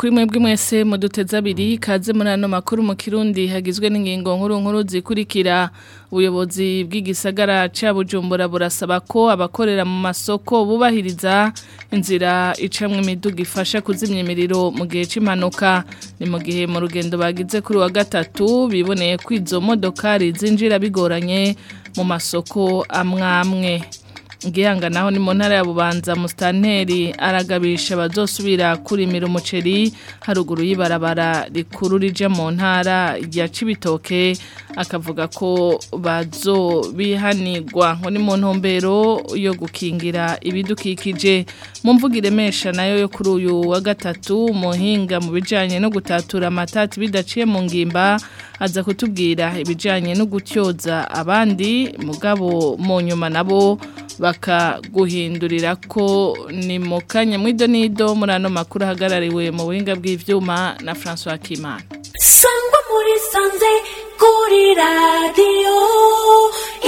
kuri mwebwe mwese muduteze abiri kaze muri ano makuru mu kirundi hagizwe n'ingingo nkuru nkuru zikurikira ubuyobozi bw'igisagara cya bujumbura burasaba ko abakorera mu masoko bubahiriza inzira icamwe imiduga ifasha kuzimya imiriro mu gihe cy'impanuka ni mu gihe mu rugendo bagize kuri wa gatatu biboneye ko izo modokari zinjira bigoranye mu masoko amwamwe. amwe gihanga naho ni mu ntara ya bubanza Mustaneri aragabisha abazosubira kurimira umuceri haruguru y'ibarabara rikuru rije mu ntara ya cibitoke akavuga ko bazobihanirwa ngo ni mu ntumbero yo gukingira ibidukikije mu mvuga iremesha nayo yo kuri uyu wa gatatu muhinga mu bijyanye no gutatura amatati bidaciye mu ngimba aza kutubwira ibijyanye no gutyoza abandi mugabo mu nyuma nabo bakaguhindurira ko ni mu kanya mw'ido n'ido muri makuru ahagarariwe mu buhinga bw'ibyuma na François kimana sangwa muri sanze kuri radiyo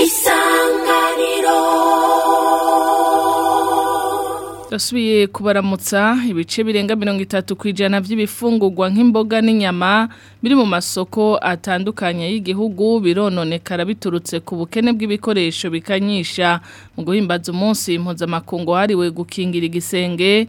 isanganiro Yasubiye kubaramutsa ibice birenga mirongo itatu ku ijana by'ibifungurwa nk'imboga n'inyama biri mu masoko atandukanye y'igihugu birononekara biturutse ku bukene bw'ibikoresho bikanyisha mu guhimbaza umunsi mpuzamakungu hariwe gukingira igisenge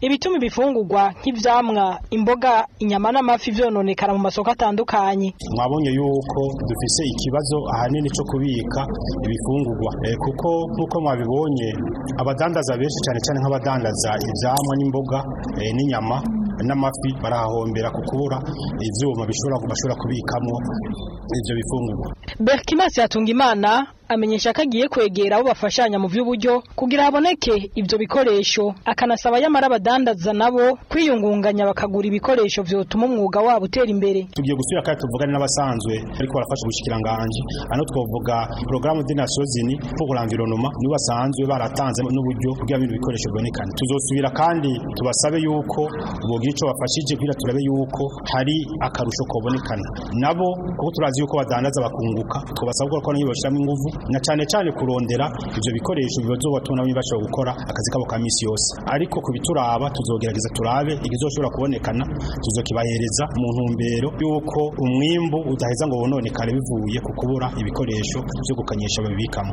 ibituma ibifungurwa nk'ivyamwa imboga inyama n'amafi vyononekara mu masoko atandukanye mwabonye yuko dufise ikibazo ahanini cyo kubika ibifungurwa e, kuko nkuko mwabibonye abadandaza benshi cyane cyane nk'abadandaza ibyamwa n'imboga eh, n'inyama n'amafi barahombera ku kubura ibyuma bishobora kubikamo ibyo bifungurwa berkimas yatunga imana amenyesha ko agiye kwegera abo bafashanya mu by'uburyo kugira haboneke ibyo bikoresho akanasaba yamara abadandaza nabo kwiyungunganya bakagura ibikoresho byotuma umwuga wabo utera imbere tugiye gusubira kandi tuvugane n'abasanzwe ariko barafasha ubushikiranganje hano twavuga porogaramu dinasozini pour l'environnement nibo basanzwe baratanze n'uburyo kugira ibintu bikoresho bibonekane tuzosubira kandi tubasabe yuko bogira icyo bafashije kugira turabe yuko hari akarusho kobonekana nabo kuko turazi yuko badandaza bakunguka twabasaba ko niyo bashyiramo ingufu na cyane cyane kurondera ibyo bikoresho bibazo bibazoba tubona bashobora gukora akazi kabo ka minsi yose ariko ku bituraba tuzogerageza turabe ibizoshobora kubonekana tuzokibahereza mu ntumbero y'uko umwimbu udaheza ngo wononekare bivuye ku kubura ibikoresho byo gukanyisha babibikamo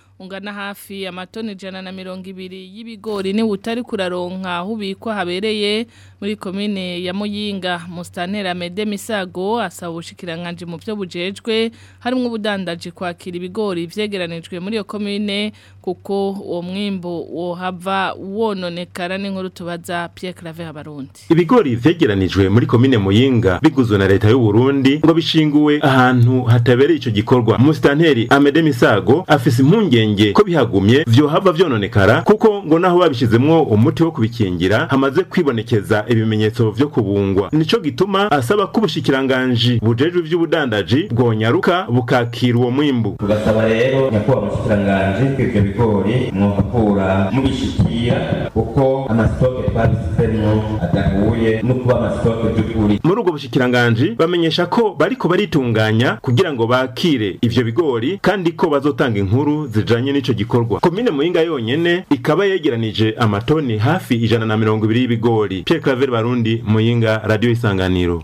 ungana hafi amatoni jana na mirongo ibiri y'ibigori ni utari kuraronka aho habereye muri komine ya muyinga mustanera mede misago asaba ubushikiranganji mu byo bujejwe harimo ubudandaji kwakira ibigori byegeranijwe muri iyo komine kuko uwo mwimbu wohava wononekara n'inkuru tubaza Pierre Claver Habarundi ibigori vyegeranijwe muri komine Muyinga biguzwe na leta y'u Burundi ngo bishinguwe ahantu hatabereye icyo gikorwa umustanteri Amede Misago afise impungenge ko bihagumye vyohava vyononekara kuko ngo naho babishizemwo umuti wo kubikingira hamaze kwibonekeza ibimenyetso vyo kubungwa nico gituma asaba ko ubushikiranganje bujejwe ivy'ubudandaji bwonyaruka bukakira uwo mwimbu tugasaba rero nyakubahwa umushikiranganji ibigori mwakura mubishikiya kuko amasitoke twabisizemo adahuye no kuba amasitoke by'ukuri muri ubwo bushikiranganji bamenyesha ko bariko baritunganya kugira ngo bakire ibyo bigori kandi ko bazotanga inkuru zijanye n’icyo gikorwa komine muyinga yonyine ikaba yegeranije amatoni hafi ijana na mirongo ibiri y'ibigori Pierre Claver Barundi Muyinga Radio Isanganiro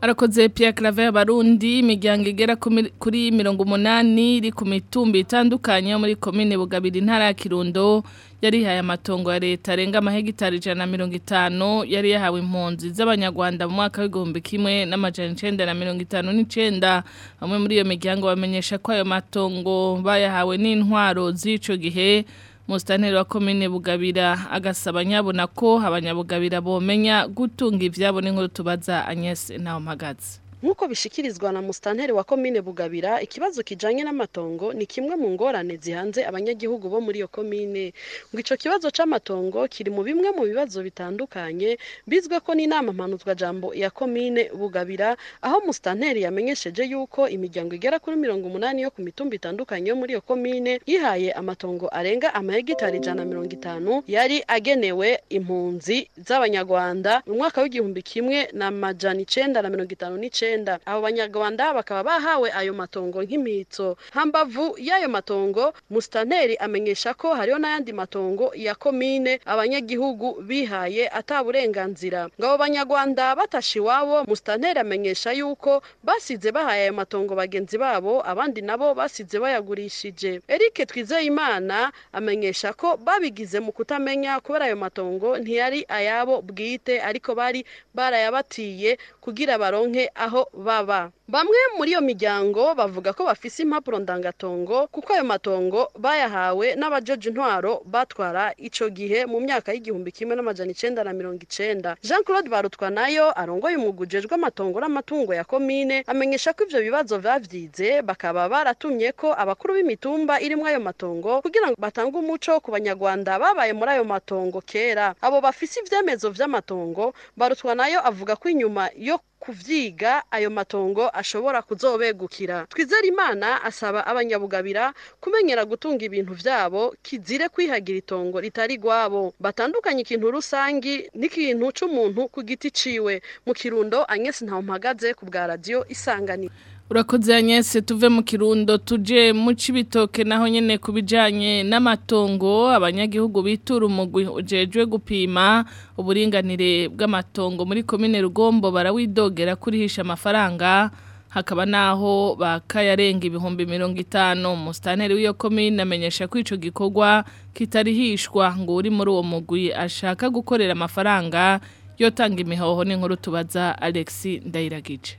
arakoze Pierre Claver abarundi imiryango igera kuri mirongo umunani iri ku mitumba itandukanye muri komine bugabira intara ya kirundo yarihaye matongo ya leta arenga amahegitari ijana na mirongo itanu yari yahawe impunzi z'abanyarwanda mu mwaka w'igihumbi kimwe n'amajana icenda na mirongo itanu n'icenda bamwe muri iyo miryango bamenyesha ko ayo matongo bayahawe n'intwaro z'ico gihe Mustaneri wa komine Bugabira agasaba nyabona ko abanyabugabira bomenya gutunga ivyabo n'inkuru tubaza Agnes naho mpagaze nk'uko bishyikirizwa na musitanteri wa komine bugabira ikibazo kijyanye n'amatongo ni kimwe mu ngorane zihanze abanyagihugu bo muri iyo komine ngo icyo kibazo cy'amatongo kiri mu bimwe mu bibazo bitandukanye bizwe ko n'inama jambo ya komine bugabira aho musitanteri yamenyesheje yuko imiryango igera kuri mirongo umunani yo ku mitumba itandukanye yo muri iyo komine yihaye amatongo arenga amahegitari ijana na mirongo itanu yari agenewe impunzi z'abanyarwanda mu mwaka w'igihumbi kimwe na majana icenda na mirongo itanu n'icenda icyenda abo banyarwanda bakaba bahawe ayo matongo nk'imitso hambavu y'ayo matongo musitanteri amenyesha ko hariho n'ayandi matongo ya komine abanyagihugu bihaye ataburenganzira ngo abo banyarwanda batashe iwabo musitanteri amenyesha yuko basize bahaye ayo matongo bagenzi babo abandi nabo basize bayagurishije Eric Twizeyimana amenyesha ko babigize mu kutamenya kubera ayo matongo ntiyari ayabo bwite ariko bari barayabatiye kugira baronke aho va, va. Bamwe muri iyo miryango bavuga ko bafise impapuro ndangatongo kuko ayo matongo bayahawe n'abajoji intwaro batwara ico gihe mu myaka y'igihumbi kimwe n'amajana icenda na mirongo icenda Jean Claude Barutwanayo arongoye umugwi ujejwe amatongo n'amatungo ya komine amenyesha ko ivyo bibazo bavyize bakaba baratumye ko abakuru b'imitumba irimwo ayo matongo kugira ngo batange umuco ku banyarwanda babaye muri ayo matongo kera abo bafise ivyemezo vy'amatongo nayo avuga ko inyuma yo kuvyiga ayo matongo ashobora kuzobegukira twizere imana asaba abanyabugabira kumenyera gutunga ibintu byabo kizire kwihagira itongo ritari rwabo batandukanye ikintu rusangi n'ikintu cy'umuntu ku giti ciwe mu kirundo anyesi ntawe mpagaze ku bwa radiyo isanganiro urakoze Agnese tuve mu kirundo tuje mu cibitoke naho nyene kubijanye n'amatongo abanyagihugu bitura umugwi ujejwe gupima uburinganire bw'amatongo muri commune Rugombo barawidogera kurihisha amafaranga hakaba naho bakayarenga ibihumbi mirongo itanu musitanteri w'iyo komine amenyesha ko icyo gikorwa kitarihishwa ngo uri muri uwo mugwi ashaka gukorera amafaranga yotanga imihoho n'inkuru tubaza Alexi Ndayiragice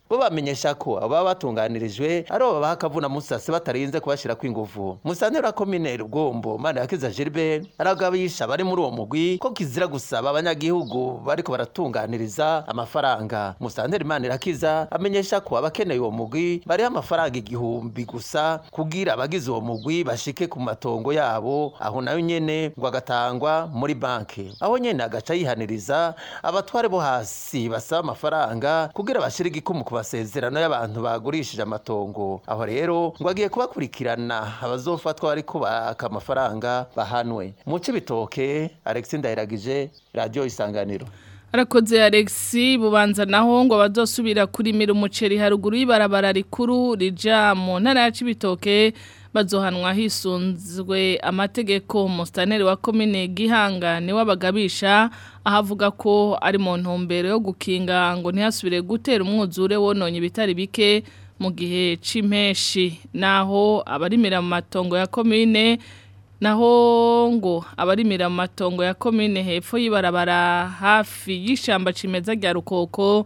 bo bamenyesha ko abo baba batunganirijwe ari abo babaha akavuna musase batarinze kubashyira kw'inguvu musanera komine rugombo mana yakiza gilbert aragabisha bari muri uwo mugwi ko kizira gusaba abanyagihugu bariko baratungana abaganiriza amafaranga Musandera irakiza amenyesha ko abakeneye uwo mugwi bariho amafaranga igihumbi gusa kugira abagize uwo mugwi bashike ku matongo yabo aho nayo nyene ngo agatangwa muri banki aho nyine agaca yihaniriza abatware bo hasi basaba amafaranga kugira bashire igikumu ku basezerano y'abantu bagurishije amatongo aho rero ngo agiye kubakurikirana abazofatwa bariko kubaka amafaranga bahanwe muce bitoke Alexis Ndayiragije radio isanganiro arakoze Alexi bubanza naho ngo bazosubira kurimira umuceri haruguru y'ibarabara rikuru rija mu ntara ya Cibitoke bazohanwa hisunzwe amategeko mustaneri wa komine Gihanga ni wabagabisha ahavuga ko ari mu ntumbero yo gukinga ngo ntihasubire gutera umwuzure wononye bitari bike mu gihe c'impeshi naho abarimira mu matongo ya komine naho ngo abarimira mu matongo ya komine hepfo y'ibarabara hafi y'ishyamba kimeza rya rukoko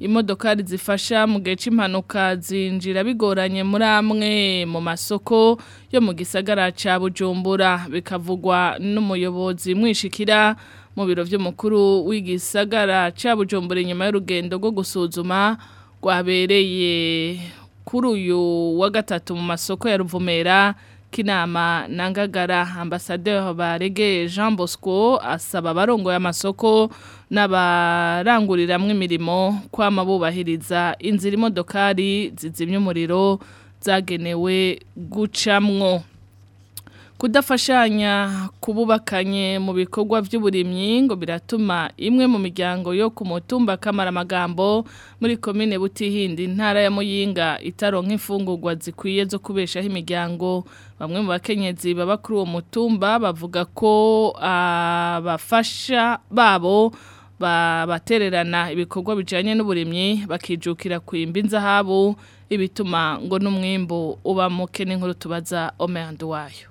Imodoka zifasha mu gihe cy'impanuka zinjira bigoranye muri amwe mu masoko yo mu gisagara cya bujumbura bikavugwa n'umuyobozi mwishikira mu biro by'umukuru w'igisagara cya bujumbura nyuma y'urugendo rwo gusuzuma rwabereye kuri uyu wa gatatu mu masoko ya ruvumera k'inama na ngagara ambasaderi jean bosco asaba abarongoye amasoko n'abaranguriramwo imirimo kwama bubahiriza inzira imodokari zizimya umuriro zagenewe gucamwo kudafashanya kububakanye mu bikorwa by'uburimyi ngo biratuma imwe mu miryango yo kumutumba mutumba kamaramagambo muri komine butihindi intara ya muyinga itaronka imfungurwa zikwiye zo kubeshaho imiryango bamwe mu bakenyezi baba kuri uwo mutumba bavuga ko ah, abafasha babo babatererana ibikorwa bijyanye n'uburimyi bakijukira kwimba inzahabo ibituma ngo n'umwimbo uba muke n'inkuru tubaza omeyandu wayo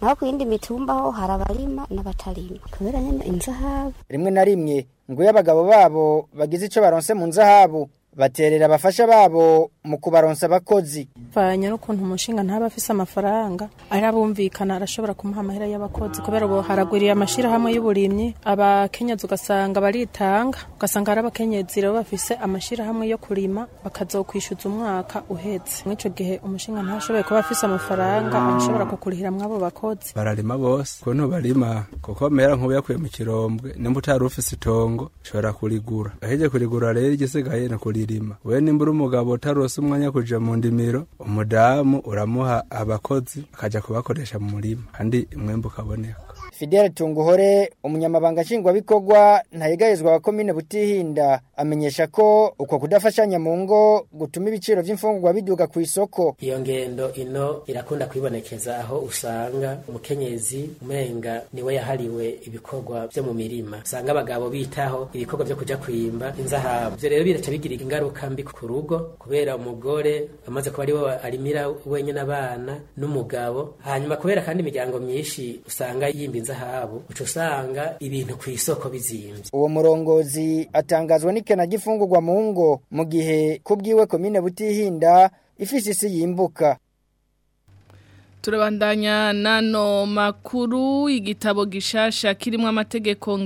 naho ku yindi mitumba ho hari abarima n'abatarima kubera nyine inzahabu rimwe na rimwe ngo iyo abagabo babo bagize icyo baronse mu nzahabu baterera abafasha babo mu kubaronsa abakozi banyuranye n'ukuntu umushinga ntaba afise amafaranga abumvikana arashobora kumuha amahera y'abakozi kubera ubu haragwiriye amashyirahamwe y'uburimyi abakenyezi ugasanga baritanga ugasanga hari abakenyezi rero bafise amashyirahamwe yo kurima bakazokwishyuza umwaka uhetse mw'icyo gihe umushinga ntashoboye kuba afise amafaranga ashobora kukurihira mw'abo bakozi bararima bose ukuntu barima kuko mera nk'ubu yakuye mu kirombwe nimba utari ufise itongo ushobora kurigura ahije kurigura rero igisigaye ni imirimo we nimba umugabo utarose umwanya kuja mu ndimiro umudamu uramuha abakozi akajya kubakoresha mu murima kandi umwembe ukaboneka Fidel Tunguhore umunyamabanga nshingwabikorwa ntayegayezwa wa komine Butihinda amenyesha ko uko kudafashanya mu ngo gutuma ibiciro by'imfungurwa biduga ku isoko iyo ngendo ino irakunda kwibonekeza aho usanga umukenyezi umenga niwe yahariwe ibikorwa byo mu mirima usanga abagabo bitaho ibikorwa byo kujya kwimba inzahabu ibyo rero biraca bigira ingaruka mbi ku rugo kubera umugore amaze kuba ariwe arimira wenyine abana n'umugabo hanyuma kubera kandi imiryango myinshi usanga yimba zahabu uca usanga ibintu ku isoko bizimbye uwo murongozi atangazwa n'ikena gifungurwa mu ngo mu gihe kubwiwe komine butihinda ifise isi yimbuka turabandanya nano makuru igitabo gishasha kirimo amategeko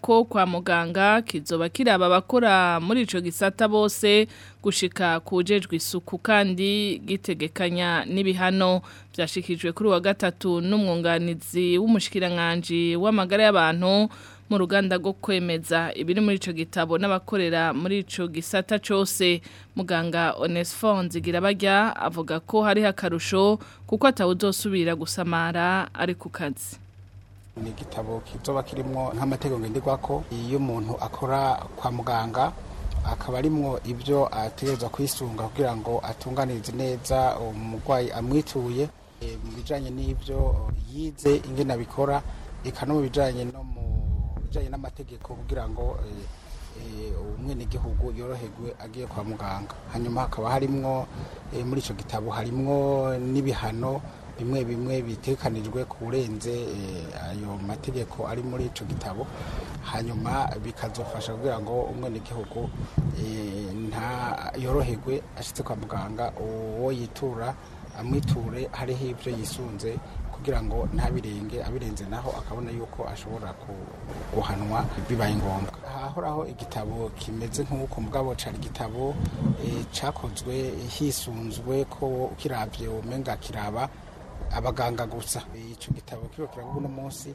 ko kwa muganga kizoba kiraba abakora muri ico gisata bose gushika kujejwe isuku kandi gitegekanya n'ibihano byashikijwe kuri wa gatatu n'umwunganizi w'umushikiranganje w'amagara y'abantu mu ruganda rwo kwemeza ibiri muri icyo gitabo n'abakorera muri icyo gisata cyose muganga onesifo nzigira bajya avuga ko hari hakarusho kuko atawuzosubira gusamara ari ku kazi ni igitabo kizoba kirimo nk'amategeko ngenderwa ko iyo umuntu akora kwa muganga akaba arimo ibyo ategereza kwisunga kugira ngo atunganirize neza umurwayi amwituye eh, mu bijyanye n'ibyo yize ingena abikora eka no no mu bijyanye n'amategeko kugira ngo eh, eh, umwenegihugu yoroherwe agiye kwa muganga hanyuma hakaba harimwo eh, muri icyo gitabo harimwo n'ibihano bimwe bimwe bitekanijwe ku urenze ayo mategeko ari muri icyo gitabo hanyuma bikazofasha kugira ngo umwenegihugu yoroherwe ashyize kwa muganga uwo yitura amwiture hariho ibyo yisunze kugira ngo ntabirenge abirenze naho akabona yuko ashobora guhanwa bibaye ngombwa hahoraho igitabo kimeze nk'uko mugabo cari igitabo eh, cyakozwe hisunzwe ko ukiravye umenga kiraba abaganga gusa ico gitabo kiba kiravuga uno munsi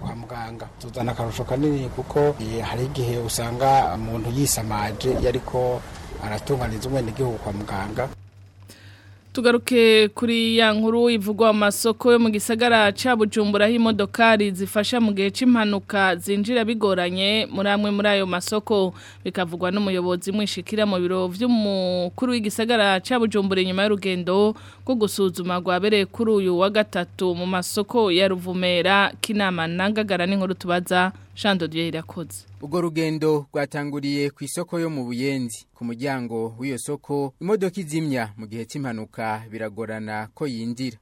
kwa muganga tuzana akarusho kanini kuko eh, hari igihe usanga umuntu yisamaje ariko aratunganyiriza umwenegihugu kwa muganga tugaruke kuri ya nkuru ivugwa mu masoko yo mu gisagara cya bujumbura aho zifasha mu gihe cy'impanuka zinjira bigoranye muri amwe muri ayo masoko bikavugwa n'umuyobozi mwishikira mu biro by'umukuru w'igisagara cya bujumbura nyuma y'urugendo rwo gusuzuma rwabereye kuri uyu wa gatatu mu masoko ya ruvumera k'inama ntangagara n'inkuru tubaza shandodiyo irakoze ubwo rugendo rwatanguriye ku isoko yo mu buyenzi ku muryango w'iyo soko imodoka izimya mu gihe cy'impanuka biragorana ko yindira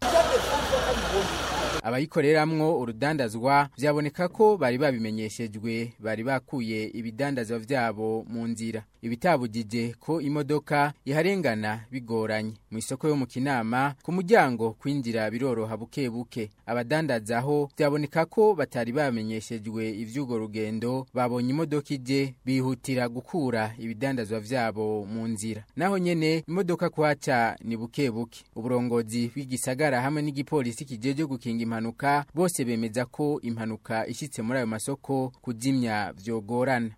abayikoreramwo urudandazwa byaboneka ko bari babimenyeshejwe bari bakuye ibidandazwa byabo mu nzira ibitabugige ko imodoka iharengana bigoranye mu isoko yo mu kinama ku muryango kwinjira biroroha buke buke abadandazaho byaboneka ko batari bamenyeshejwe iby'urwo rugendo babonye imodoka ije bihutira gukura ibidandazwa byabo mu nzira naho nyene imodoka kwaca ni buke buke uburongozi bw'igisagara hamwe n'igipolisi kijeje gukinga impanuka bose bemeza ko impanuka ishyitse muri ayo masoko kujimya vyogorana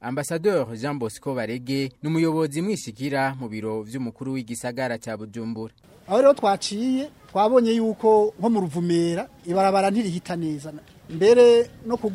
ambasador jean bosco barege ni umuyobozi mwishyikira mu biro by'umukuru w'igisagara cya bujumbura aho rero twaciye twabonye yuko nko mu ruvumera ibarabara ntirihita neza mbere no ku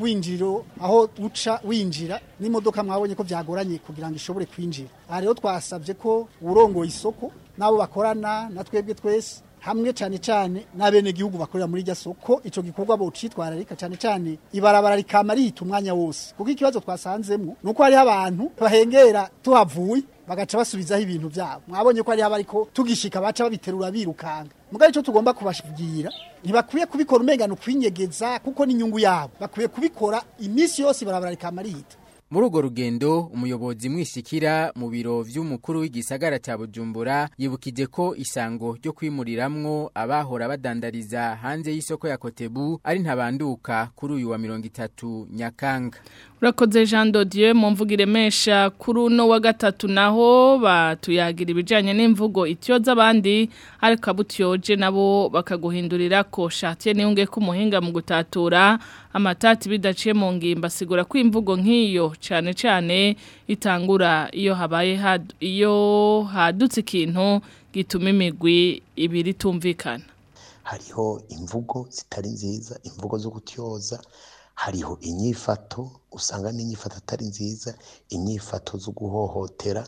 aho uca winjira n'imodoka mwabonye ko byagoranye kugira ngo ishobore kwinjira aha rero twasabye ko urongoye isoko n'abo bakorana na twebwe twese hamwe cyane cyane n'abenegihugu bakorera muri iryo soko icyo gikorwa bocitwararika cyane cyane ibarabara rikama rihita umwanya wose kuko ikibazo twasanzemo ni uko hariho abantu bahengera tuhavuye bagaca basubizaho ibintu byabo mwabonye ko hariho abariko tugishika baca babiterura birukanka mugabe icyo tugomba kubashibwira ntibakwiye kubikora umengana ukwinyegeza kuko n'inyungu yabo bakwiye kubikora iminsi yose barabararika amarita muri urwo rugendo umuyobozi mwisikira mu biro by'umukuru w'igisagara cya bujumbura yibukije ko isango ryo kwimuriramwo abahora badandariza hanze y'isoko ya kotebu ari ntabanduka kuri uyu wa mirongo itatu nyakanga urakoze jean dodiyo mu mvugo iremesha kuri uno wa gatatu naho batuyagira ibijyanye n'imvugo ityoza z’abandi ariko abutyoje nabo bakaguhindurira ko shatiye n'iyunge k'umuhinga mu gutatura amatati bidaciye mu ngimba sigura ko imvugo nk'iyo cyane cyane itangura iyo habaye iyo hadutse ikintu gituma imigwi ibiri itumvikana hariho imvugo zitari nziza imvugo zo gutyoza hariho inyifato usanga n'inyifato atari nziza inyifato zo guhohotera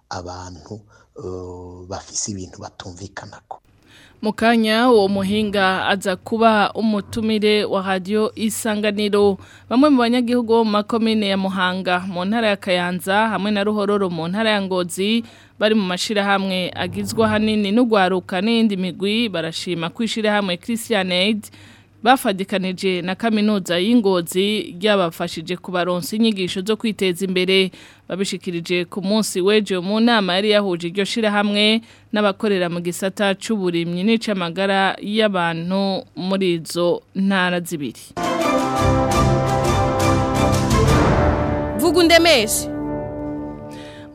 abantu eh, bafise ibintu batumvikana ko mu uwo muhinga aza kuba umutumire wa Radio isanganiro bamwe mu banyagihugu bo mu makomine ya muhanga mu ntara ya kayanza hamwe na ruhororo mu ntara ya ngozi bari mu mashyirahamwe agizwa ahanini n'ugwaruka n’indi migwi barashima ko hamwe christian aid bafatikanije na kaminuza y'ingozi ryabafashije kubaronsa inyigisho zo kwiteza imbere babishikirije ku munsi weje mu nama yari yahuje iryo shirahamwe n'abakorera mu gisata c'uburimyi n'icamagara y'abantu muri izo ntara zibiri vuga undemeshe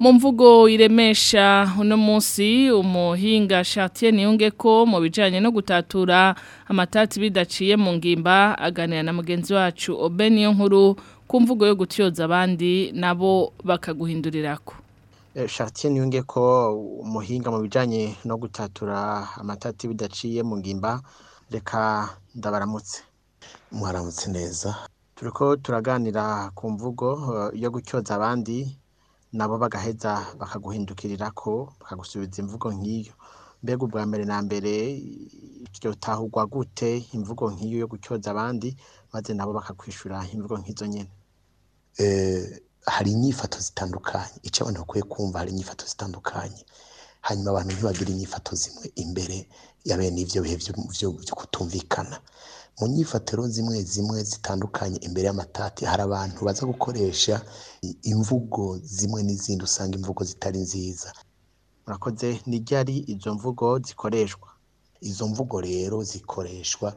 Mumvugo mvugo iremesha uno munsi umuhinga Chartier niyunge ko mu bijyanye no gutatura amatati bidaciye mu ngimba aganira na mugenzi wacu obe niyo nkuru ku mvugo yo gutyoza abandi nabo bakaguhindurira ko eh, Chartier niyunge ko umuhinga mu bijyanye no gutatura amatati bidaciye mu ngimba reka ndabaramutse mwaramutse neza turi turaganira ku mvugo eh, yo gutyoza abandi nabo bagaheza bakaguhindukirira ko bakagusubiza imvugo nk'iyo mbega ubwa mbere na mbere byotahurwa gute imvugo nk'iyo yo gucyoza abandi maze nabo bakakwishura imvugo nk'izo nyine eh, hari inyifato zitandukanye icyo abantu bakwiye kumva hari inyifato zitandukanye hanyuma abantu ntibagire inyifato zimwe imbere ya bene bihe byo kutumvikana mu nyifatiro zimwe zimwe zitandukanye imbere y'amatati hari abantu baza gukoresha imvugo zimwe n'izindi usanga imvugo zitari nziza murakoze nijya ari izo mvugo zikoreshwa izo mvugo rero zikoreshwa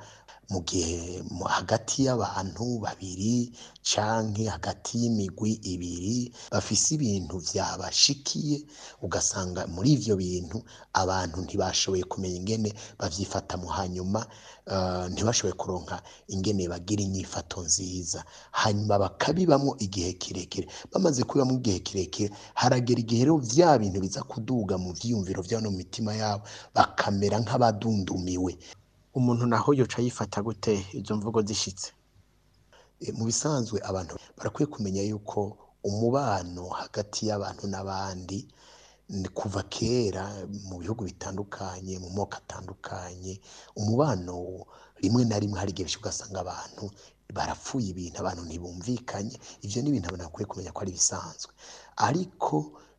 mu gihe hagati y'abantu babiri canke hagati y'imigwi ibiri bafise ibintu byabashikiye ugasanga muri ivyo bintu abantu ntibashoboye kumenya ingene bavyifatamo hanyuma eh, ntibashoboye kuronka ingene bagira inyifato nziza hanyuma bakabibamo igihe kirekire bamaze kubibamo igihe kirekire haragera igihe rero bya bintu biza kuduga mu vyiyumviro vyabo no mu mitima yabo bakamera nk'abadundumiwe umuntu naho yoca yifata gute izo mvugo zishyitse e, mu bisanzwe abantu barakwiye kumenya yuko umubano hagati y'abantu n'abandi kuva kera mu bihugu bitandukanye mu moko atandukanye umubano rimwe na rimwe hari igihe ugasanga abantu barapfuye ibintu abantu ntibumvikanye ibyo ni ibintu abantu bakwiye kumenya ko ari ibisanzwe ariko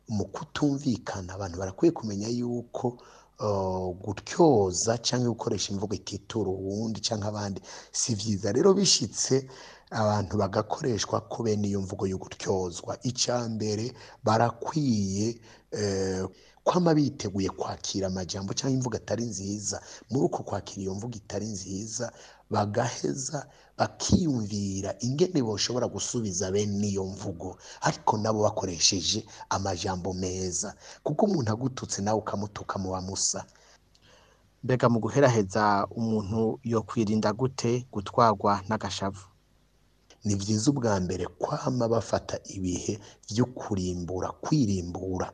mu kutumvikana abantu barakwiye kumenya yuko Oh, gutyoza cyangwa gukoresha imvugo ititura uwundi cyangwa abandi si byiza rero bishyitse abantu bagakoreshwa kubera iyo mvugo yo gutyozwa icya mbere barakwiye eh, kwama biteguye kwakira amajyambere cyangwa imvugo atari nziza muri uko kwakira iyo mvugo itari nziza bagaheza bakiyumvira ingene boshobora gusubiza bene iyo mvugo ariko nabo bakoresheje amajambo meza kuko umuntu agututse nawe ukamutuka mu bamusa mbega mu guheraheza umuntu yo kwirinda gute gutwarwa n'agashavu ni byiza ubwa mbere kwama bafata ibihe byo kurimbura kwirimbura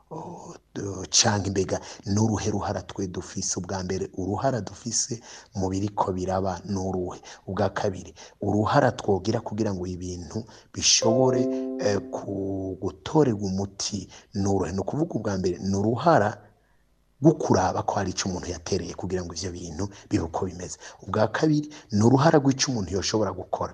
cyangwa imbega n'uruhe ruhara twe dufise ubwa mbere uruhara dufise mu biriko biraba n'uruhe ubwa kabiri uruhara twogira kugira ngo ibintu bishobore eh, gutorerwa umuti n'uruhe ni ukuvuga ubwa mbere ni uruhara rwo kuraba ko hari icyo umuntu yatereye kugira ngo ibyo bintu bibe uko bimeze ubwa kabiri ni uruhara rw'icyo umuntu yashobora gukora